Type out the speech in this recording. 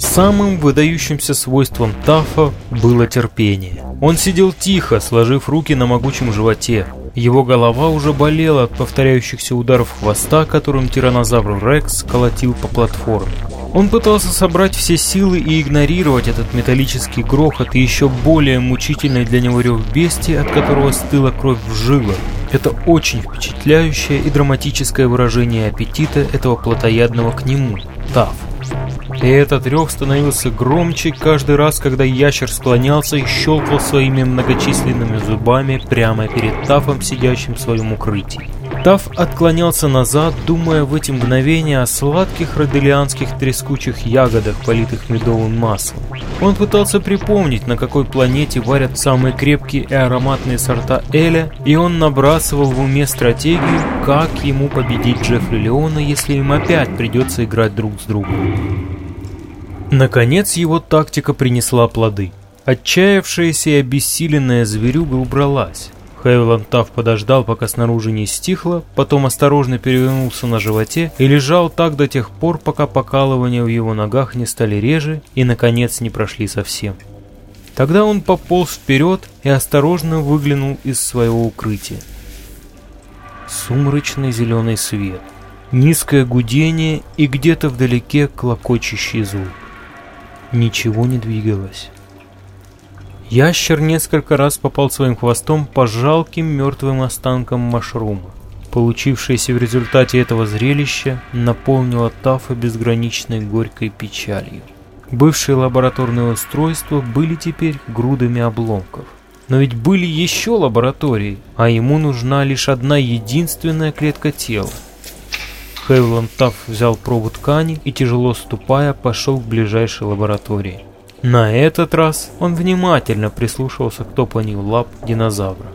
Самым выдающимся свойством Тафа было терпение. Он сидел тихо, сложив руки на могучем животе. Его голова уже болела от повторяющихся ударов хвоста, которым тиранозавр Рекс колотил по платформе. Он пытался собрать все силы и игнорировать этот металлический грохот и еще более мучительный для него рев бестии, от которого стыла кровь в жилах. Это очень впечатляющее и драматическое выражение аппетита этого плотоядного к нему, Таф. И этот рев становился громче каждый раз, когда ящер склонялся и щелкал своими многочисленными зубами прямо перед Тафом, сидящим в своем укрытии. Таф отклонялся назад, думая в эти мгновения о сладких роделианских трескучих ягодах, политых медовым маслом. Он пытался припомнить, на какой планете варят самые крепкие и ароматные сорта Эля, и он набрасывал в уме стратегию, как ему победить Джеффри Леона, если им опять придется играть друг с другом. Наконец его тактика принесла плоды. Отчаявшаяся и обессиленная зверюга убралась. Хевиланд Тафф подождал, пока снаружи не стихло, потом осторожно перевернулся на животе и лежал так до тех пор, пока покалывания в его ногах не стали реже и, наконец, не прошли совсем. Тогда он пополз вперед и осторожно выглянул из своего укрытия. Сумрачный зеленый свет, низкое гудение и где-то вдалеке клокочущий звук. Ничего не двигалось. Ящер несколько раз попал своим хвостом по жалким мертвым останкам машрума. Получившееся в результате этого зрелища наполнило Тафа безграничной горькой печалью. Бывшие лабораторные устройства были теперь грудами обломков. Но ведь были еще лаборатории, а ему нужна лишь одна единственная клетка тела. Хевланд Тафф взял пробу ткани и, тяжело ступая, пошел к ближайшей лаборатории. На этот раз он внимательно прислушивался к топанию лап динозавра.